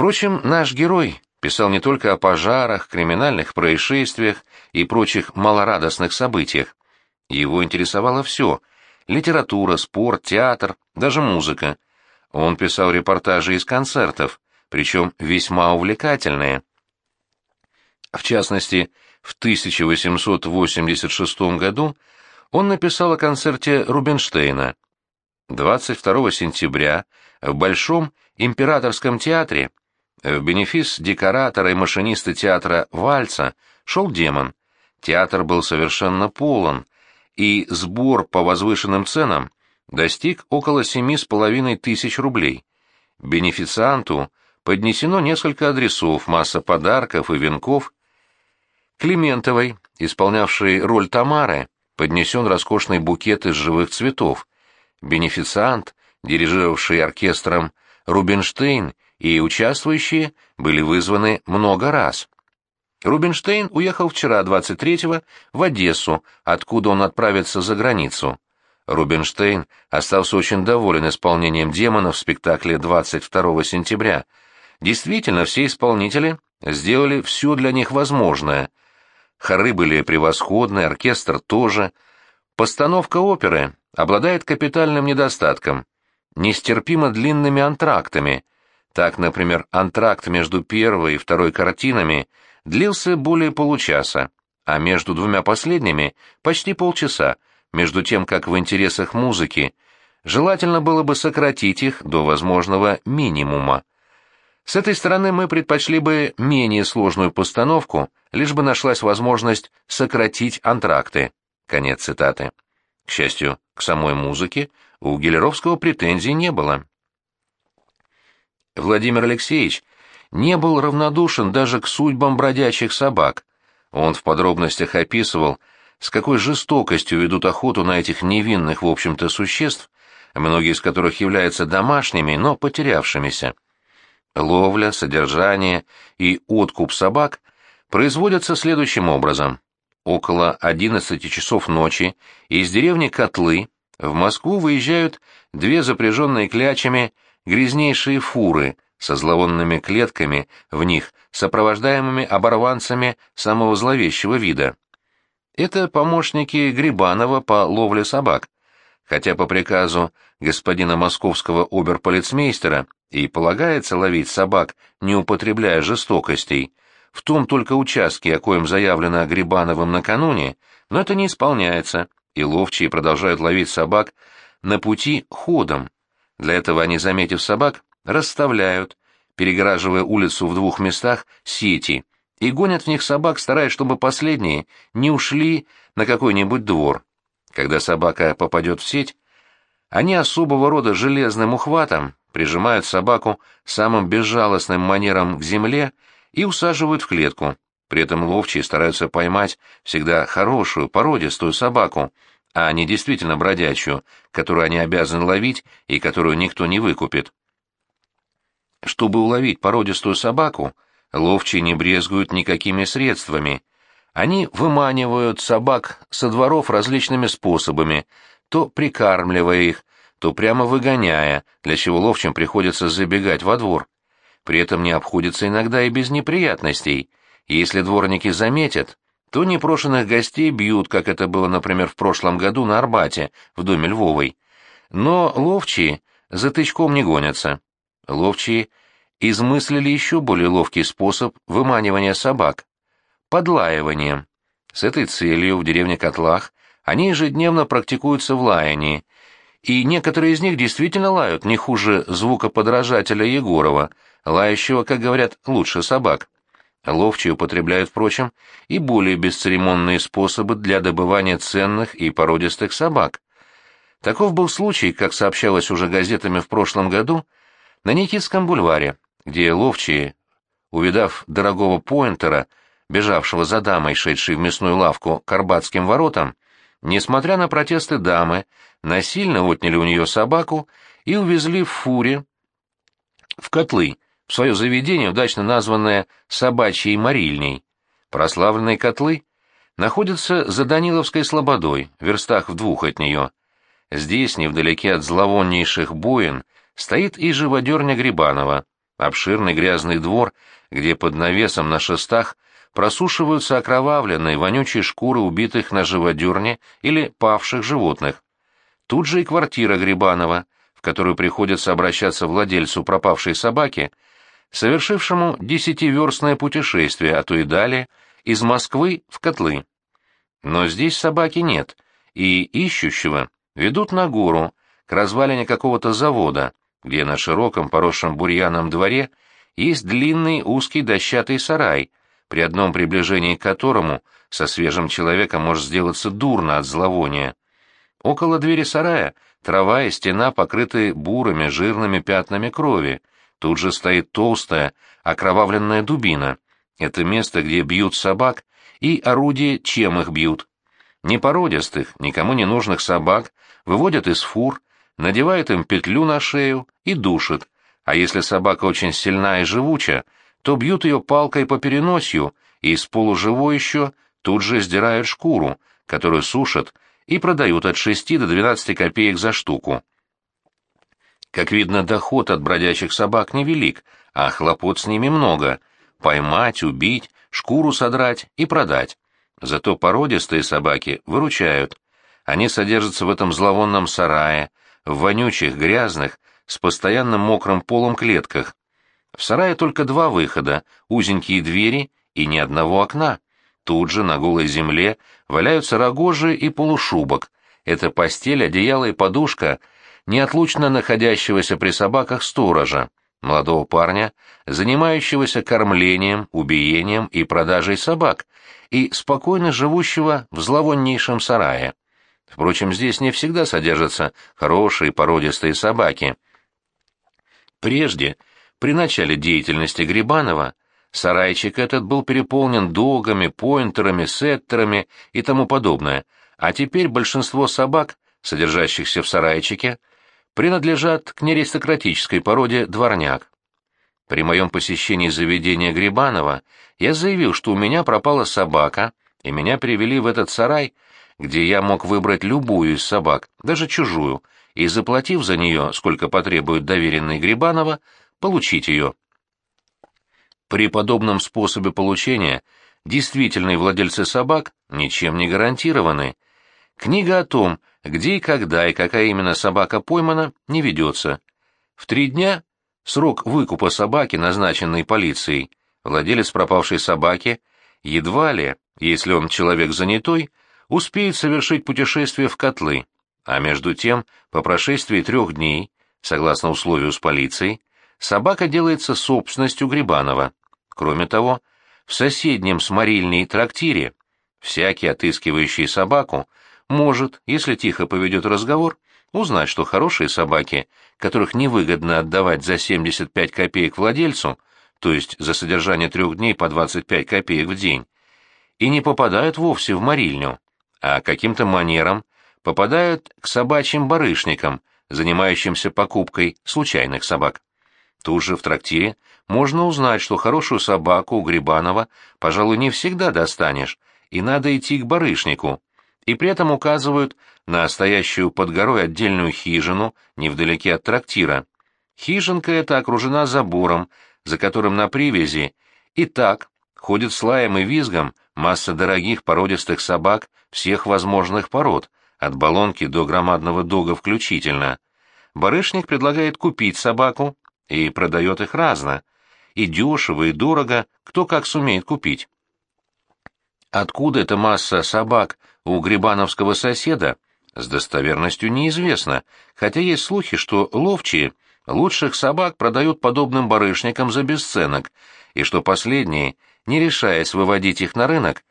Впрочем, наш герой писал не только о пожарах, криминальных происшествиях и прочих малорадостных событиях. Его интересовало все — литература, спорт, театр, даже музыка. Он писал репортажи из концертов, причем весьма увлекательные. В частности, в 1886 году он написал о концерте Рубинштейна. 22 сентября в Большом императорском театре в бенефис декоратора и машиниста театра Вальца шел демон. Театр был совершенно полон, и сбор по возвышенным ценам достиг около семи с половиной тысяч рублей. Бенефицианту поднесено несколько адресов, масса подарков и венков. Климентовой, исполнявшей роль Тамары, поднесен роскошный букет из живых цветов. Бенефициант, дирижировавший оркестром Рубинштейн и участвующие были вызваны много раз. Рубинштейн уехал вчера, 23-го, в Одессу, откуда он отправится за границу. Рубинштейн остался очень доволен исполнением демонов в спектакле 22 сентября. Действительно, все исполнители сделали все для них возможное. Хоры были превосходны, оркестр тоже. Постановка оперы обладает капитальным недостатком – нестерпимо длинными антрактами. Так, например, антракт между первой и второй картинами длился более получаса, а между двумя последними – почти полчаса – между тем как в интересах музыки желательно было бы сократить их до возможного минимума. С этой стороны мы предпочли бы менее сложную постановку, лишь бы нашлась возможность сократить антракты. Конец цитаты. К счастью, к самой музыке у Гелеровского претензий не было. Владимир Алексеевич не был равнодушен даже к судьбам бродячих собак. Он в подробностях описывал, с какой жестокостью ведут охоту на этих невинных, в общем-то, существ, многие из которых являются домашними, но потерявшимися. Ловля, содержание и откуп собак производятся следующим образом. Около 11 часов ночи из деревни Котлы в Москву выезжают две запряженные клячами грязнейшие фуры со зловонными клетками в них, сопровождаемыми оборванцами самого зловещего вида. Это помощники Грибанова по ловле собак, хотя по приказу господина московского оберполицмейстера и полагается ловить собак, не употребляя жестокостей, в том только участке, о коем заявлено Грибановым накануне, но это не исполняется, и ловчие продолжают ловить собак на пути ходом. Для этого они, заметив собак, расставляют, перегораживая улицу в двух местах, сети, и гонят в них собак, стараясь, чтобы последние не ушли на какой-нибудь двор. Когда собака попадет в сеть, они особого рода железным ухватом прижимают собаку самым безжалостным манером к земле и усаживают в клетку. При этом ловчие стараются поймать всегда хорошую, породистую собаку, а не действительно бродячую, которую они обязаны ловить и которую никто не выкупит. Чтобы уловить породистую собаку, Ловчие не брезгуют никакими средствами. Они выманивают собак со дворов различными способами, то прикармливая их, то прямо выгоняя, для чего ловчим приходится забегать во двор. При этом не обходится иногда и без неприятностей. Если дворники заметят, то непрошенных гостей бьют, как это было, например, в прошлом году на Арбате, в доме Львовой. Но ловчие за тычком не гонятся. Ловчие измыслили еще более ловкий способ выманивания собак – подлаивание. С этой целью в деревне Котлах они ежедневно практикуются в лаянии, и некоторые из них действительно лают не хуже звукоподражателя Егорова, лающего, как говорят, лучше собак. Ловчие употребляют, впрочем, и более бесцеремонные способы для добывания ценных и породистых собак. Таков был случай, как сообщалось уже газетами в прошлом году, на Никитском бульваре, где ловчие, увидав дорогого поинтера, бежавшего за дамой, шедшей в мясную лавку к Арбатским воротам, несмотря на протесты дамы, насильно отняли у нее собаку и увезли в фуре в котлы, свое заведение, удачно названное «собачьей морильней». Прославленные котлы находятся за Даниловской слободой, в верстах в двух от нее. Здесь, невдалеке от зловоннейших боин, стоит и живодерня Грибанова, обширный грязный двор, где под навесом на шестах просушиваются окровавленные вонючие шкуры убитых на живодерне или павших животных. Тут же и квартира Грибанова, в которую приходится обращаться владельцу пропавшей собаки, совершившему десятиверстное путешествие, а то и далее, из Москвы в Котлы. Но здесь собаки нет, и ищущего ведут на гору, к развалине какого-то завода, где на широком поросшем бурьяном дворе есть длинный узкий дощатый сарай, при одном приближении к которому со свежим человеком может сделаться дурно от зловония. Около двери сарая трава и стена покрыты бурыми жирными пятнами крови. Тут же стоит толстая, окровавленная дубина. Это место, где бьют собак, и орудие, чем их бьют. Непородистых, никому не нужных собак выводят из фур, надевают им петлю на шею и душат, а если собака очень сильна и живуча, то бьют ее палкой по переносью и из полуживой еще тут же сдирают шкуру, которую сушат и продают от 6 до 12 копеек за штуку. Как видно, доход от бродячих собак невелик, а хлопот с ними много — поймать, убить, шкуру содрать и продать. Зато породистые собаки выручают. Они содержатся в этом зловонном сарае, в вонючих, грязных, с постоянным мокрым полом клетках, в сарае только два выхода, узенькие двери и ни одного окна. Тут же на голой земле валяются рогожи и полушубок. Это постель, одеяло и подушка неотлучно находящегося при собаках сторожа, молодого парня, занимающегося кормлением, убиением и продажей собак, и спокойно живущего в зловоннейшем сарае. Впрочем, здесь не всегда содержатся хорошие породистые собаки. Прежде при начале деятельности Грибанова сарайчик этот был переполнен догами, поинтерами, сеттерами и тому подобное, а теперь большинство собак, содержащихся в сарайчике, принадлежат к неаристократической породе дворняк. При моем посещении заведения Грибанова я заявил, что у меня пропала собака, и меня привели в этот сарай, где я мог выбрать любую из собак, даже чужую, и, заплатив за нее, сколько потребует доверенный Грибанова, получить ее. При подобном способе получения действительные владельцы собак ничем не гарантированы. Книга о том, где и когда и какая именно собака поймана, не ведется. В три дня срок выкупа собаки, назначенный полицией, владелец пропавшей собаки, едва ли, если он человек занятой, успеет совершить путешествие в котлы, а между тем, по прошествии трех дней, согласно условию с полицией, собака делается собственностью Грибанова. Кроме того, в соседнем сморильне трактире всякий, отыскивающий собаку, может, если тихо поведет разговор, узнать, что хорошие собаки, которых невыгодно отдавать за 75 копеек владельцу, то есть за содержание трех дней по 25 копеек в день, и не попадают вовсе в морильню, а каким-то манером попадают к собачьим барышникам, занимающимся покупкой случайных собак. Тут же в трактире можно узнать, что хорошую собаку у Грибанова, пожалуй, не всегда достанешь, и надо идти к барышнику, и при этом указывают на стоящую под горой отдельную хижину невдалеке от трактира. Хижинка эта окружена забором, за которым на привязи, и так ходит с лаем и визгом масса дорогих породистых собак всех возможных пород, от балонки до громадного дога включительно. Барышник предлагает купить собаку, и продает их разно, и дешево, и дорого, кто как сумеет купить. Откуда эта масса собак у грибановского соседа, с достоверностью неизвестно, хотя есть слухи, что ловчие лучших собак продают подобным барышникам за бесценок, и что последние, не решаясь выводить их на рынок,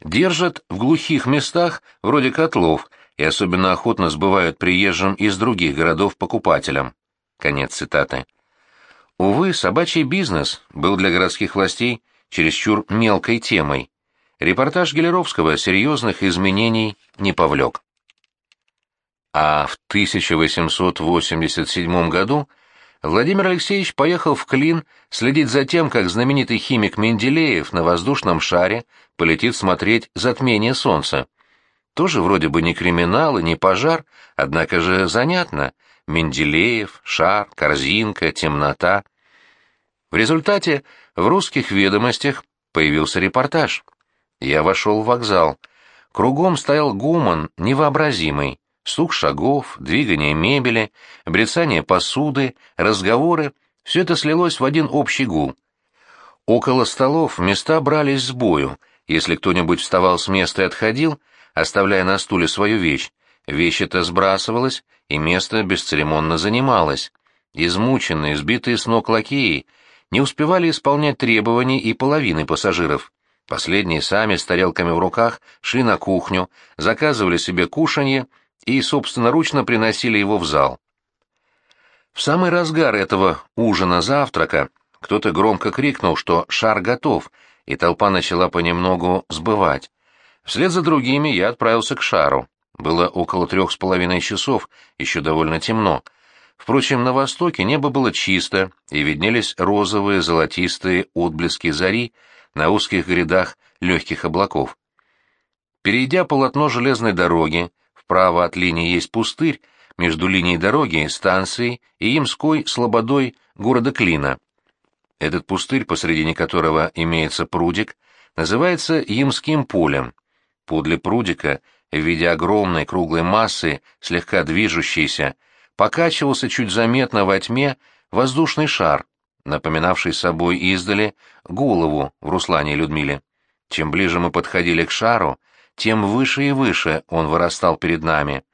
держат в глухих местах вроде котлов и особенно охотно сбывают приезжим из других городов покупателям. Конец цитаты. Увы, собачий бизнес был для городских властей чересчур мелкой темой. Репортаж Гелеровского серьезных изменений не повлек. А в 1887 году Владимир Алексеевич поехал в Клин следить за тем, как знаменитый химик Менделеев на воздушном шаре полетит смотреть затмение Солнца. Тоже вроде бы не криминал и не пожар, однако же занятно. Менделеев, шар, корзинка, темнота. В результате в русских ведомостях появился репортаж. Я вошел в вокзал. Кругом стоял гуман невообразимый. Стук шагов, двигание мебели, брецание посуды, разговоры — все это слилось в один общий гул. Около столов места брались с бою. Если кто-нибудь вставал с места и отходил, оставляя на стуле свою вещь, вещь эта сбрасывалась, и место бесцеремонно занималось. Измученные, сбитые с ног лакеи не успевали исполнять требований и половины пассажиров. Последние сами с тарелками в руках шли на кухню, заказывали себе кушанье и собственноручно приносили его в зал. В самый разгар этого ужина-завтрака кто-то громко крикнул, что шар готов, и толпа начала понемногу сбывать. Вслед за другими я отправился к шару. Было около трех с половиной часов, еще довольно темно. Впрочем, на востоке небо было чисто, и виднелись розовые золотистые отблески зари на узких грядах легких облаков. Перейдя полотно железной дороги, вправо от линии есть пустырь, между линией дороги, станцией и Ямской слободой города Клина. Этот пустырь, посредине которого имеется прудик, называется Ямским полем. Подле прудика, в виде огромной круглой массы, слегка движущейся, покачивался чуть заметно во тьме воздушный шар, напоминавший собой издали голову в Руслане Людмиле. Чем ближе мы подходили к шару, тем выше и выше он вырастал перед нами.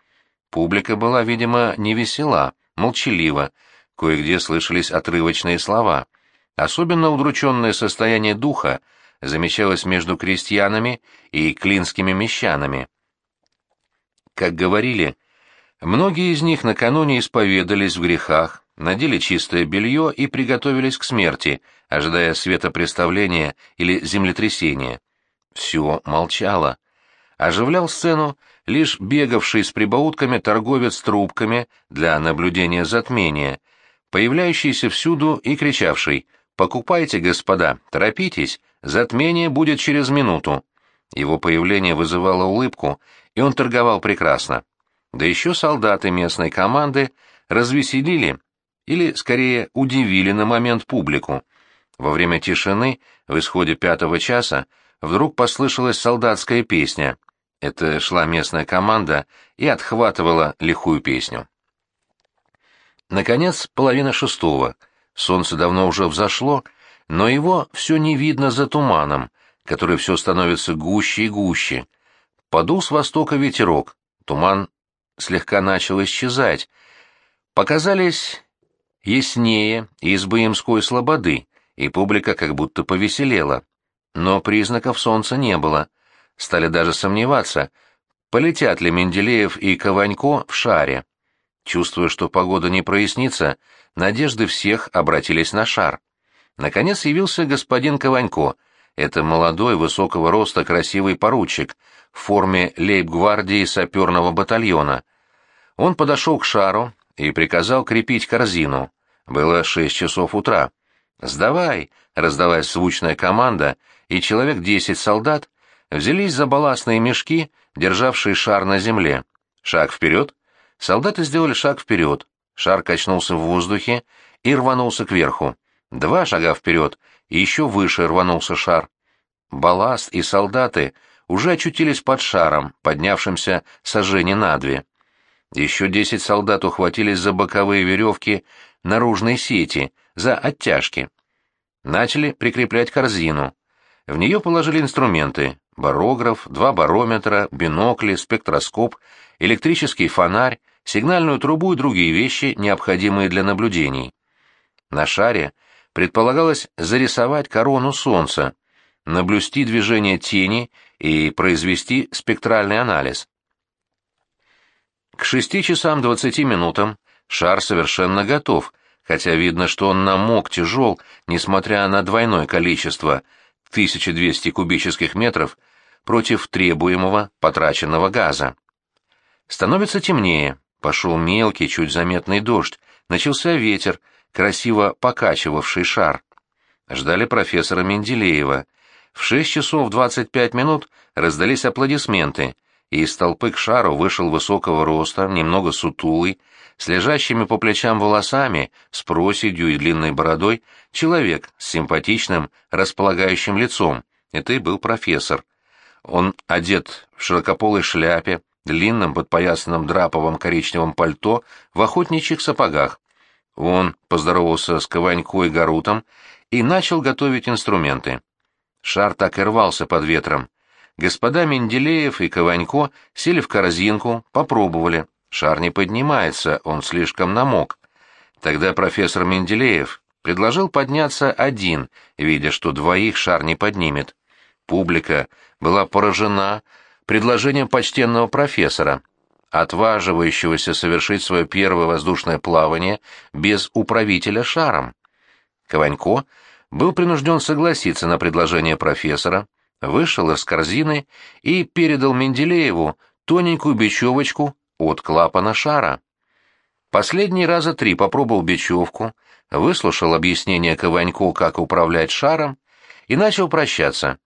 Публика была, видимо, невесела, молчалива, кое-где слышались отрывочные слова. Особенно удрученное состояние духа замечалось между крестьянами и клинскими мещанами. Как говорили, многие из них накануне исповедались в грехах, надели чистое белье и приготовились к смерти, ожидая светопреставления или землетрясения. Все молчало. Оживлял сцену лишь бегавший с прибаутками торговец трубками для наблюдения затмения, появляющийся всюду и кричавший «Покупайте, господа, торопитесь, затмение будет через минуту». Его появление вызывало улыбку, и он торговал прекрасно. Да еще солдаты местной команды развеселили или, скорее, удивили на момент публику. Во время тишины, в исходе пятого часа, вдруг послышалась солдатская песня. Это шла местная команда и отхватывала лихую песню. Наконец, половина шестого. Солнце давно уже взошло, но его все не видно за туманом, который все становится гуще и гуще. Подул с востока ветерок, туман слегка начал исчезать. Показались яснее избы Имской слободы, и публика как будто повеселела. Но признаков солнца не было. Стали даже сомневаться, полетят ли Менделеев и Кованько в шаре. Чувствуя, что погода не прояснится, надежды всех обратились на шар. Наконец явился господин Кованько. Это молодой, высокого роста, красивый поручик в форме лейб-гвардии саперного батальона. Он подошел к шару и приказал крепить корзину. Было шесть часов утра. «Сдавай!» — раздалась звучная команда, и человек десять солдат взялись за балластные мешки, державшие шар на земле. Шаг вперед. Солдаты сделали шаг вперед. Шар качнулся в воздухе и рванулся кверху. Два шага вперед, и еще выше рванулся шар. Балласт и солдаты уже очутились под шаром, поднявшимся сожжение на две. Еще десять солдат ухватились за боковые веревки наружной сети, за оттяжки. Начали прикреплять корзину. В нее положили инструменты — барограф, два барометра, бинокли, спектроскоп, электрический фонарь, сигнальную трубу и другие вещи, необходимые для наблюдений. На шаре предполагалось зарисовать корону Солнца, наблюсти движение тени и произвести спектральный анализ. К шести часам двадцати минутам шар совершенно готов, хотя видно, что он намок тяжел, несмотря на двойное количество — 1200 кубических метров против требуемого потраченного газа. Становится темнее, пошел мелкий, чуть заметный дождь, начался ветер, красиво покачивавший шар. Ждали профессора Менделеева. В 6 часов 25 минут раздались аплодисменты, и из толпы к шару вышел высокого роста, немного сутулый, с лежащими по плечам волосами, с проседью и длинной бородой, человек с симпатичным, располагающим лицом. Это и был профессор. Он одет в широкополой шляпе, длинном подпоясанном драповом коричневом пальто, в охотничьих сапогах. Он поздоровался с Кованько и Гарутом и начал готовить инструменты. Шар так и рвался под ветром. Господа Менделеев и Кованько сели в корзинку, попробовали. Шар не поднимается, он слишком намок. Тогда профессор Менделеев предложил подняться один, видя, что двоих шар не поднимет. Публика была поражена предложением почтенного профессора, отваживающегося совершить свое первое воздушное плавание без управителя шаром. Кованько был принужден согласиться на предложение профессора, вышел из корзины и передал Менделееву тоненькую бечевочку от клапана шара. Последний раза три попробовал бечевку, выслушал объяснение Кованько, как управлять шаром, и начал прощаться.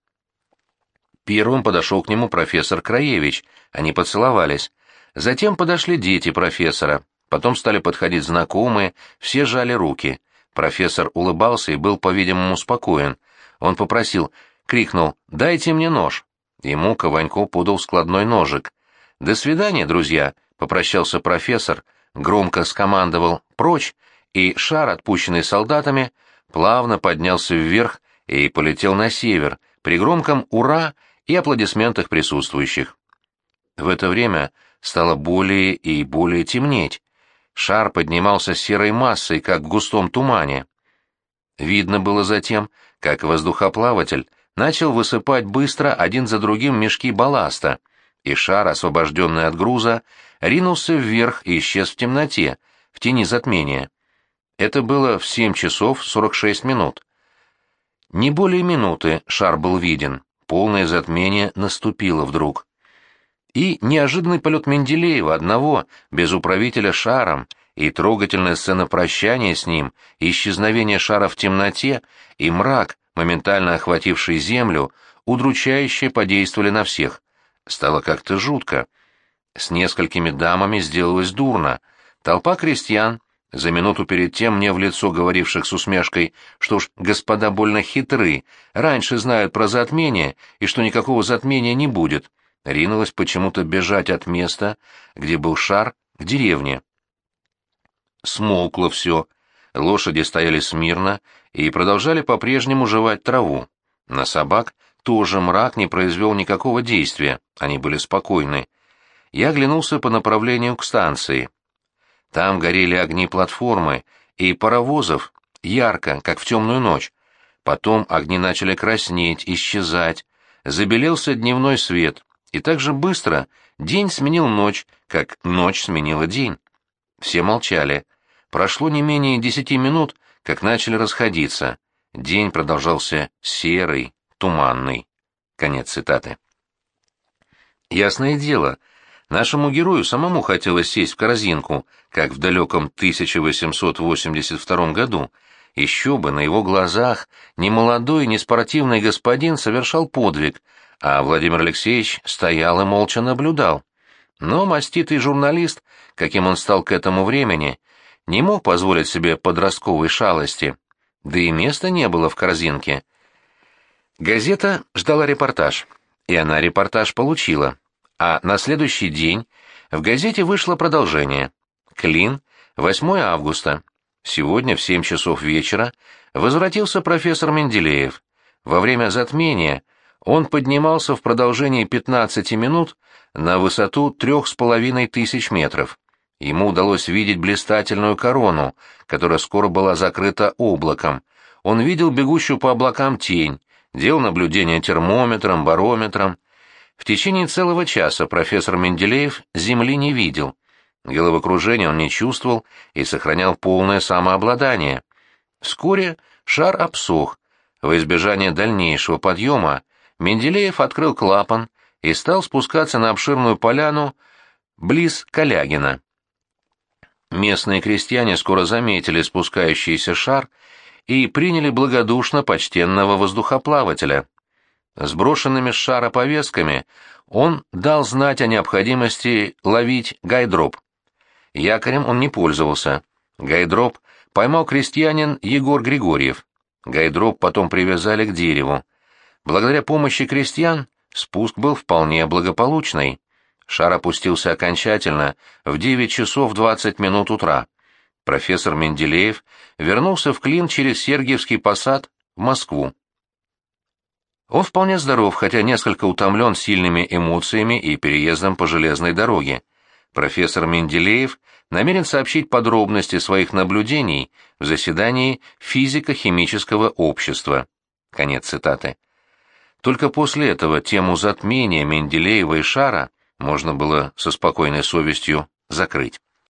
Первым подошел к нему профессор Краевич, они поцеловались. Затем подошли дети профессора, потом стали подходить знакомые, все жали руки. Профессор улыбался и был, по-видимому, спокоен. Он попросил, крикнул «Дайте мне нож». Ему Кованько подал складной ножик. «До свидания, друзья», — попрощался профессор, громко скомандовал «Прочь», и шар, отпущенный солдатами, плавно поднялся вверх и полетел на север, при громком «Ура!» и аплодисментах присутствующих. В это время стало более и более темнеть. Шар поднимался серой массой, как в густом тумане. Видно было затем, как воздухоплаватель начал высыпать быстро один за другим мешки балласта, и шар, освобожденный от груза, ринулся вверх и исчез в темноте, в тени затмения. Это было в 7 часов 46 минут. Не более минуты шар был виден, полное затмение наступило вдруг. И неожиданный полет Менделеева одного, без управителя шаром, и трогательная сцена прощания с ним, исчезновение шара в темноте, и мрак, моментально охвативший землю, удручающе подействовали на всех. Стало как-то жутко. С несколькими дамами сделалось дурно. Толпа крестьян, за минуту перед тем мне в лицо говоривших с усмешкой, что уж господа больно хитры, раньше знают про затмение и что никакого затмения не будет, ринулась почему-то бежать от места, где был шар, к деревне. Смолкло все. Лошади стояли смирно и продолжали по-прежнему жевать траву. На собак тоже мрак не произвел никакого действия, они были спокойны. Я оглянулся по направлению к станции. Там горели огни платформы и паровозов, ярко, как в темную ночь. Потом огни начали краснеть, исчезать. Забелелся дневной свет, и так же быстро день сменил ночь, как ночь сменила день. Все молчали. Прошло не менее десяти минут, как начали расходиться. День продолжался серый, туманный. Конец цитаты. Ясное дело, нашему герою самому хотелось сесть в корзинку, как в далеком 1882 году. Еще бы, на его глазах немолодой, неспортивный господин совершал подвиг — а Владимир Алексеевич стоял и молча наблюдал. Но маститый журналист, каким он стал к этому времени, не мог позволить себе подростковой шалости, да и места не было в корзинке. Газета ждала репортаж, и она репортаж получила, а на следующий день в газете вышло продолжение. Клин, 8 августа. Сегодня в 7 часов вечера возвратился профессор Менделеев. Во время затмения – он поднимался в продолжении 15 минут на высоту трех с половиной тысяч метров. Ему удалось видеть блистательную корону, которая скоро была закрыта облаком. Он видел бегущую по облакам тень, делал наблюдения термометром, барометром. В течение целого часа профессор Менделеев Земли не видел. Головокружение он не чувствовал и сохранял полное самообладание. Вскоре шар обсох. Во избежание дальнейшего подъема Менделеев открыл клапан и стал спускаться на обширную поляну близ Калягина. Местные крестьяне скоро заметили спускающийся шар и приняли благодушно почтенного воздухоплавателя. Сброшенными с шара повестками он дал знать о необходимости ловить гайдроп. Якорем он не пользовался. Гайдроп поймал крестьянин Егор Григорьев. Гайдроп потом привязали к дереву. Благодаря помощи крестьян спуск был вполне благополучный. Шар опустился окончательно в 9 часов 20 минут утра. Профессор Менделеев вернулся в Клин через Сергиевский посад в Москву. Он вполне здоров, хотя несколько утомлен сильными эмоциями и переездом по железной дороге. Профессор Менделеев намерен сообщить подробности своих наблюдений в заседании физико-химического общества. Конец цитаты. Только после этого тему затмения Менделеева и Шара можно было со спокойной совестью закрыть.